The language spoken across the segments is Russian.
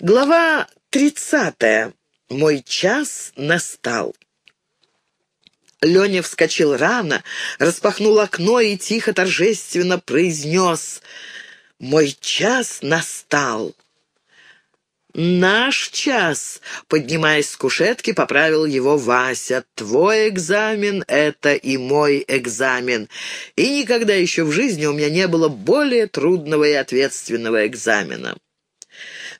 Глава тридцатая. Мой час настал. Леня вскочил рано, распахнул окно и тихо торжественно произнес «Мой час настал». «Наш час», — поднимаясь с кушетки, поправил его Вася. «Твой экзамен — это и мой экзамен. И никогда еще в жизни у меня не было более трудного и ответственного экзамена».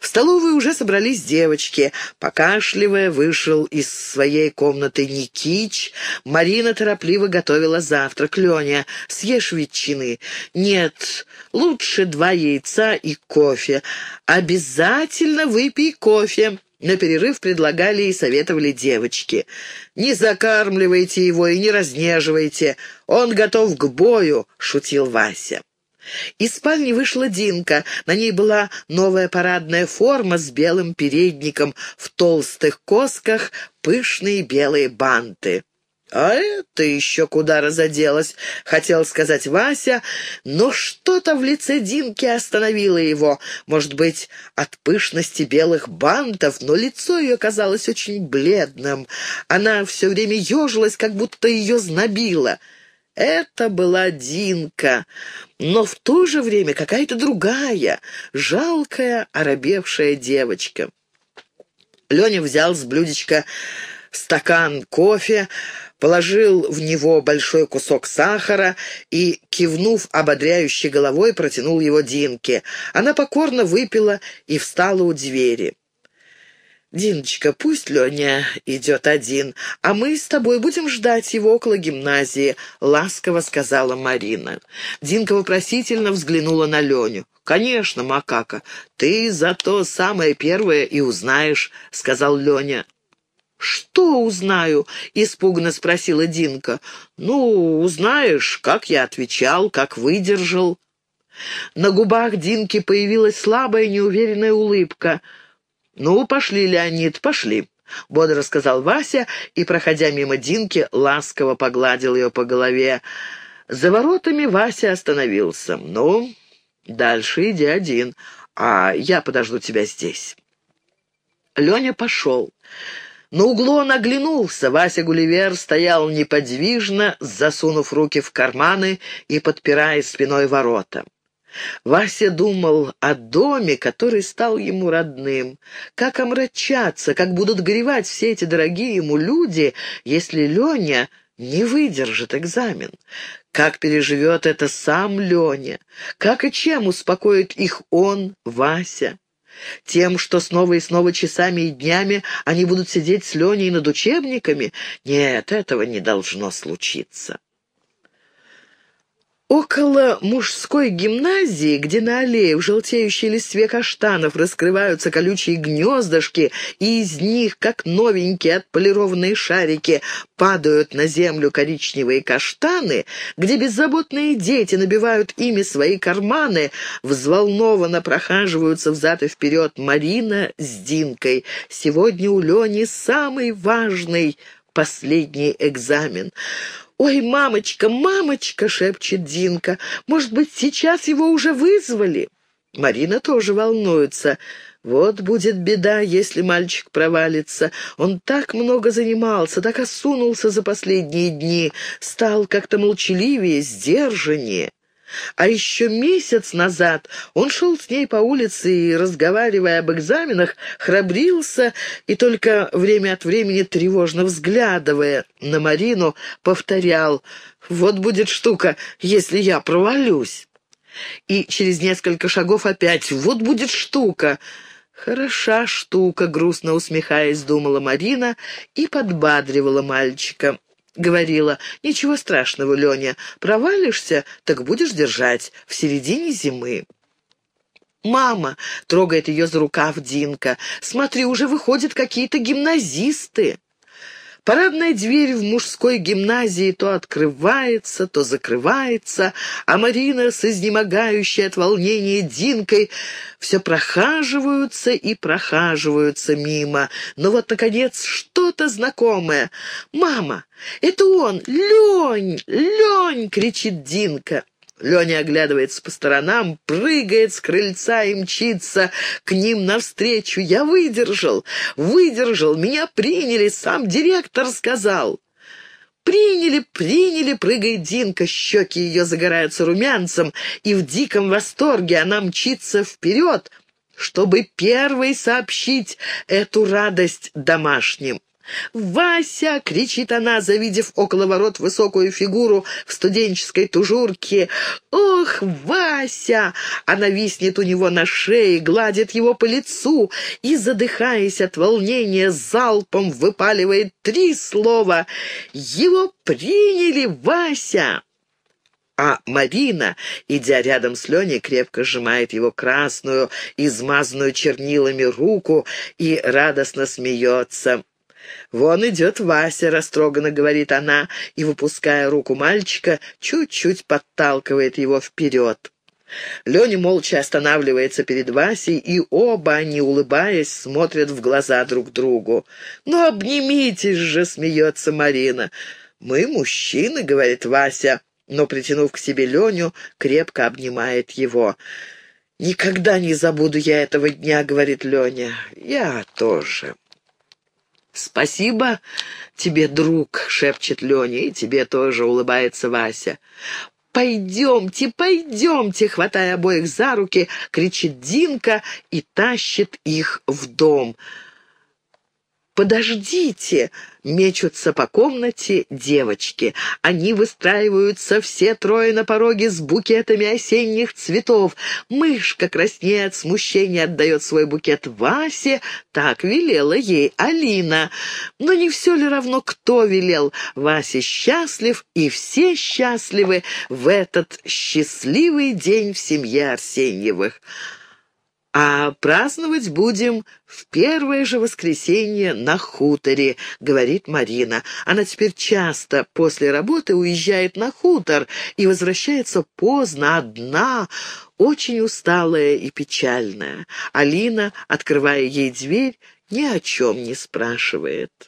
В столовой уже собрались девочки. Покашливая, вышел из своей комнаты Никич. Марина торопливо готовила завтрак. «Леня, съешь ветчины?» «Нет, лучше два яйца и кофе. Обязательно выпей кофе». На перерыв предлагали и советовали девочки. «Не закармливайте его и не разнеживайте. Он готов к бою», — шутил Вася. Из спальни вышла Динка. На ней была новая парадная форма с белым передником, в толстых косках пышные белые банты. «А это еще куда разоделась?» — хотел сказать Вася, но что-то в лице Динки остановило его. Может быть, от пышности белых бантов, но лицо ее казалось очень бледным. Она все время ежилась, как будто ее знобило. Это была Динка, но в то же время какая-то другая, жалкая, оробевшая девочка. Леня взял с блюдечка стакан кофе, положил в него большой кусок сахара и, кивнув ободряющей головой, протянул его Динке. Она покорно выпила и встала у двери. «Диночка, пусть Леня идет один, а мы с тобой будем ждать его около гимназии», — ласково сказала Марина. Динка вопросительно взглянула на Леню. «Конечно, макака, ты зато самое первое и узнаешь», — сказал Леня. «Что узнаю?» — испуганно спросила Динка. «Ну, узнаешь, как я отвечал, как выдержал». На губах Динки появилась слабая неуверенная улыбка — «Ну, пошли, Леонид, пошли», — бодро сказал Вася и, проходя мимо Динки, ласково погладил ее по голове. За воротами Вася остановился. «Ну, дальше иди один, а я подожду тебя здесь». Леня пошел. На углу он оглянулся. Вася Гулливер стоял неподвижно, засунув руки в карманы и подпирая спиной ворота. Вася думал о доме, который стал ему родным. Как омрачаться, как будут горевать все эти дорогие ему люди, если Леня не выдержит экзамен. Как переживет это сам Леня? Как и чем успокоит их он, Вася? Тем, что снова и снова часами и днями они будут сидеть с Леней над учебниками? Нет, этого не должно случиться. Около мужской гимназии, где на аллее в желтеющей листве каштанов раскрываются колючие гнездышки, и из них, как новенькие отполированные шарики, падают на землю коричневые каштаны, где беззаботные дети набивают ими свои карманы, взволнованно прохаживаются взад и вперед Марина с Динкой. Сегодня у Лени самый важный последний экзамен. «Ой, мамочка, мамочка!» — шепчет Динка. «Может быть, сейчас его уже вызвали?» Марина тоже волнуется. Вот будет беда, если мальчик провалится. Он так много занимался, так осунулся за последние дни, стал как-то молчаливее, сдержаннее. А еще месяц назад он шел с ней по улице и, разговаривая об экзаменах, храбрился и только время от времени, тревожно взглядывая на Марину, повторял «Вот будет штука, если я провалюсь». И через несколько шагов опять «Вот будет штука». «Хороша штука», — грустно усмехаясь, думала Марина и подбадривала мальчика говорила, «Ничего страшного, Леня, провалишься, так будешь держать в середине зимы». «Мама!» — трогает ее за рукав Динка. «Смотри, уже выходят какие-то гимназисты!» Парадная дверь в мужской гимназии то открывается, то закрывается, а Марина с изнемогающей от волнения Динкой все прохаживаются и прохаживаются мимо. Но вот, наконец, что-то знакомое. «Мама, это он! Лень! Лень!» — кричит Динка. Леня оглядывается по сторонам, прыгает с крыльца и мчится к ним навстречу. «Я выдержал, выдержал, меня приняли, сам директор сказал». «Приняли, приняли!» — прыгает Динка, щеки ее загораются румянцем, и в диком восторге она мчится вперед, чтобы первой сообщить эту радость домашним. «Вася!» — кричит она, завидев около ворот высокую фигуру в студенческой тужурке. «Ох, Вася!» Она виснет у него на шее, гладит его по лицу и, задыхаясь от волнения, залпом выпаливает три слова. «Его приняли, Вася!» А Марина, идя рядом с Леней, крепко сжимает его красную, измазанную чернилами руку и радостно смеется. «Вон идет Вася», — растроганно говорит она, и, выпуская руку мальчика, чуть-чуть подталкивает его вперед. Леня молча останавливается перед Васей, и оба они, улыбаясь, смотрят в глаза друг другу. «Ну, обнимитесь же!» — смеется Марина. «Мы мужчины», — говорит Вася, но, притянув к себе Леню, крепко обнимает его. «Никогда не забуду я этого дня», — говорит Леня. «Я тоже». «Спасибо тебе, друг», — шепчет Леня, и тебе тоже улыбается Вася. «Пойдемте, пойдемте!» — хватая обоих за руки, кричит Динка и тащит их в дом. «Подождите!» — мечутся по комнате девочки. Они выстраиваются все трое на пороге с букетами осенних цветов. Мышка краснея от смущения отдает свой букет Васе. Так велела ей Алина. Но не все ли равно, кто велел? Вася счастлив, и все счастливы в этот счастливый день в семье Арсеньевых. «А праздновать будем в первое же воскресенье на хуторе», — говорит Марина. Она теперь часто после работы уезжает на хутор и возвращается поздно, одна, очень усталая и печальная. Алина, открывая ей дверь, ни о чем не спрашивает.